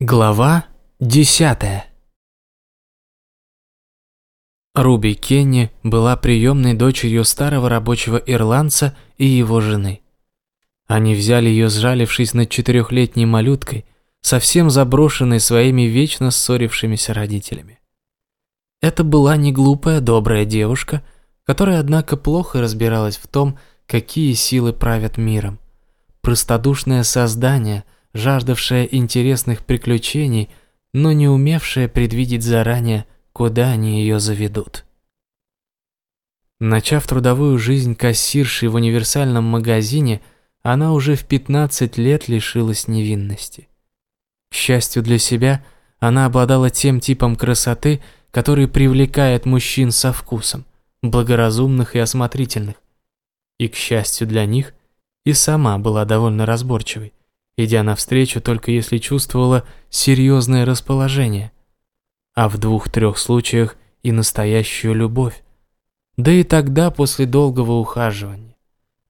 Глава десятая Руби Кенни была приемной дочерью старого рабочего ирландца и его жены. Они взяли ее, сжалившись над четырехлетней малюткой, совсем заброшенной своими вечно ссорившимися родителями. Это была не глупая, добрая девушка, которая, однако, плохо разбиралась в том, какие силы правят миром. Простодушное создание – жаждавшая интересных приключений, но не умевшая предвидеть заранее, куда они ее заведут. Начав трудовую жизнь кассиршей в универсальном магазине, она уже в 15 лет лишилась невинности. К счастью для себя, она обладала тем типом красоты, который привлекает мужчин со вкусом, благоразумных и осмотрительных. И, к счастью для них, и сама была довольно разборчивой идя навстречу только если чувствовала серьезное расположение, а в двух-трех случаях и настоящую любовь. Да и тогда после долгого ухаживания.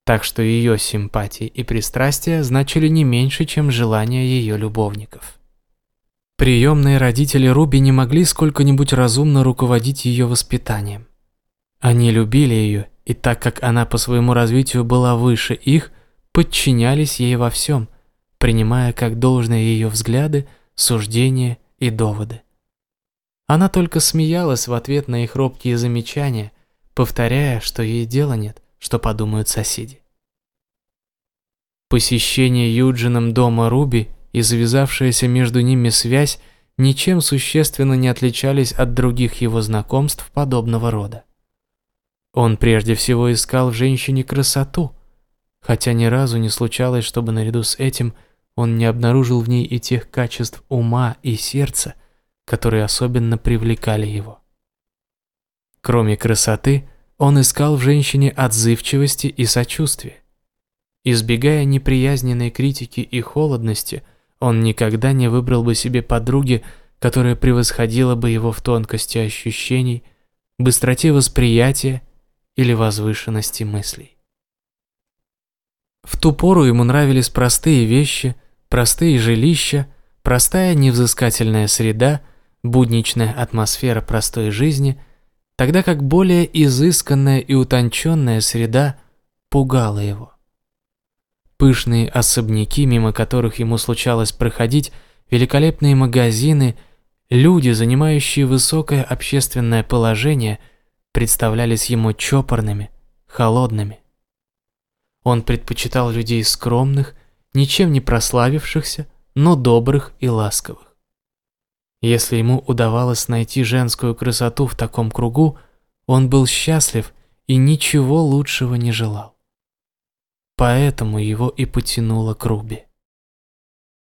Так что ее симпатии и пристрастия значили не меньше, чем желания ее любовников. Приемные родители Руби не могли сколько-нибудь разумно руководить ее воспитанием. Они любили ее, и так как она по своему развитию была выше их, подчинялись ей во всем – принимая как должное ее взгляды, суждения и доводы. Она только смеялась в ответ на их робкие замечания, повторяя, что ей дела нет, что подумают соседи. Посещение Юджином дома Руби и завязавшаяся между ними связь ничем существенно не отличались от других его знакомств подобного рода. Он прежде всего искал в женщине красоту, хотя ни разу не случалось, чтобы наряду с этим – он не обнаружил в ней и тех качеств ума и сердца, которые особенно привлекали его. Кроме красоты, он искал в женщине отзывчивости и сочувствия. Избегая неприязненной критики и холодности, он никогда не выбрал бы себе подруги, которая превосходила бы его в тонкости ощущений, быстроте восприятия или возвышенности мыслей. В ту пору ему нравились простые вещи – Простые жилища, простая невзыскательная среда, будничная атмосфера простой жизни, тогда как более изысканная и утонченная среда пугала его. Пышные особняки, мимо которых ему случалось проходить, великолепные магазины, люди, занимающие высокое общественное положение, представлялись ему чопорными, холодными. Он предпочитал людей скромных, ничем не прославившихся, но добрых и ласковых. Если ему удавалось найти женскую красоту в таком кругу, он был счастлив и ничего лучшего не желал. Поэтому его и потянуло к Руби.